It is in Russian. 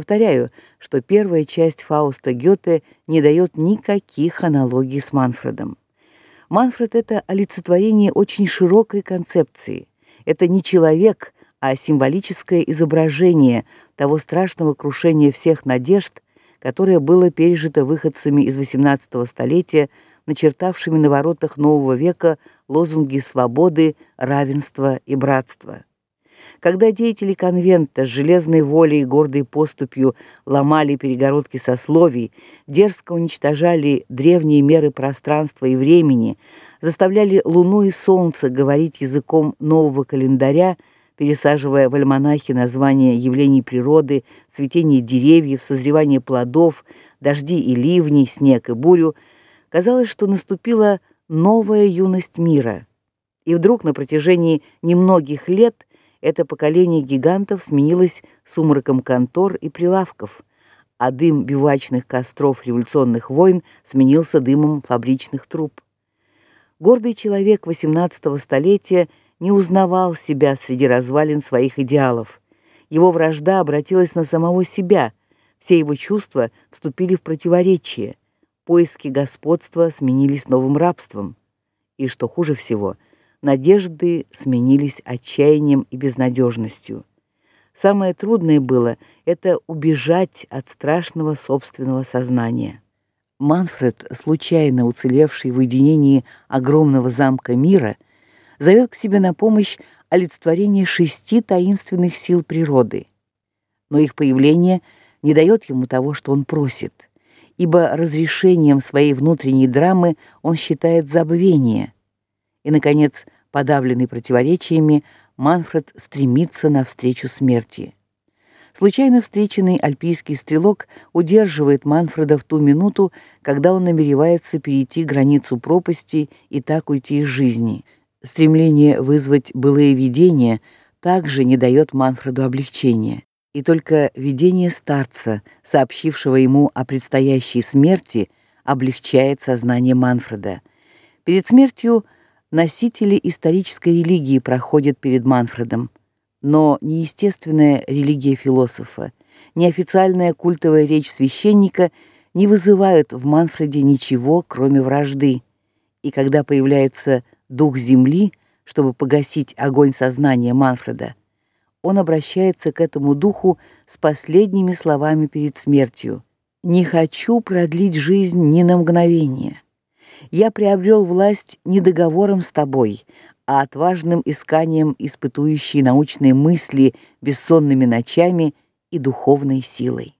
Повторяю, что первая часть Фауста Гёте не дает никаких аналогий с Манфредом. Манфред это олицетворение очень широкой концепции. Это не человек, а символическое изображение того страшного крушения всех надежд, которое было пережито выходцами из XVIII столетия, начертавшими на воротах нового века лозунги свободы, равенства и братства. Когда деятели конвента с железной волей и гордой поступью ломали перегородки сословий, дерзко уничтожали древние меры пространства и времени, заставляли луну и солнце говорить языком нового календаря, пересаживая в альманахи названия явлений природы, цветение деревьев, созревание плодов, дожди и ливни, снег и бурю, казалось, что наступила новая юность мира. И вдруг на протяжении немногих лет это поколение гигантов сменилось сумраком контор и прилавков, а дым бивачных костров революционных войн сменился дымом фабричных труб. Гордый человек XVIII столетия не узнавал себя среди развалин своих идеалов. Его вражда обратилась на самого себя. Все его чувства вступили в противоречие. Поиски господства сменились новым рабством. И что хуже всего, надежды сменились отчаянием и безнадежностью. Самое трудное было это убежать от страшного собственного сознания. Манфред, случайно уцелевший в уединении огромного замка мира, зовет к себе на помощь олицетворение шести таинственных сил природы. Но их появление не дает ему того, что он просит, ибо разрешением своей внутренней драмы он считает забвение – и, наконец, подавленный противоречиями, Манфред стремится навстречу смерти. Случайно встреченный альпийский стрелок удерживает Манфреда в ту минуту, когда он намеревается перейти границу пропасти и так уйти из жизни. Стремление вызвать былые видения также не дает Манфреду облегчения, и только видение старца, сообщившего ему о предстоящей смерти, облегчает сознание Манфреда. Перед смертью носители исторической религии проходят перед Манфредом, но не естественная религия философа, не официальная культовая речь священника не вызывают в Манфреде ничего, кроме вражды. И когда появляется дух земли, чтобы погасить огонь сознания Манфреда, он обращается к этому духу с последними словами перед смертью: "Не хочу продлить жизнь ни на мгновение" я приобрел власть не договором с тобой, а отважным исканием испытующей научные мысли бессонными ночами и духовной силой.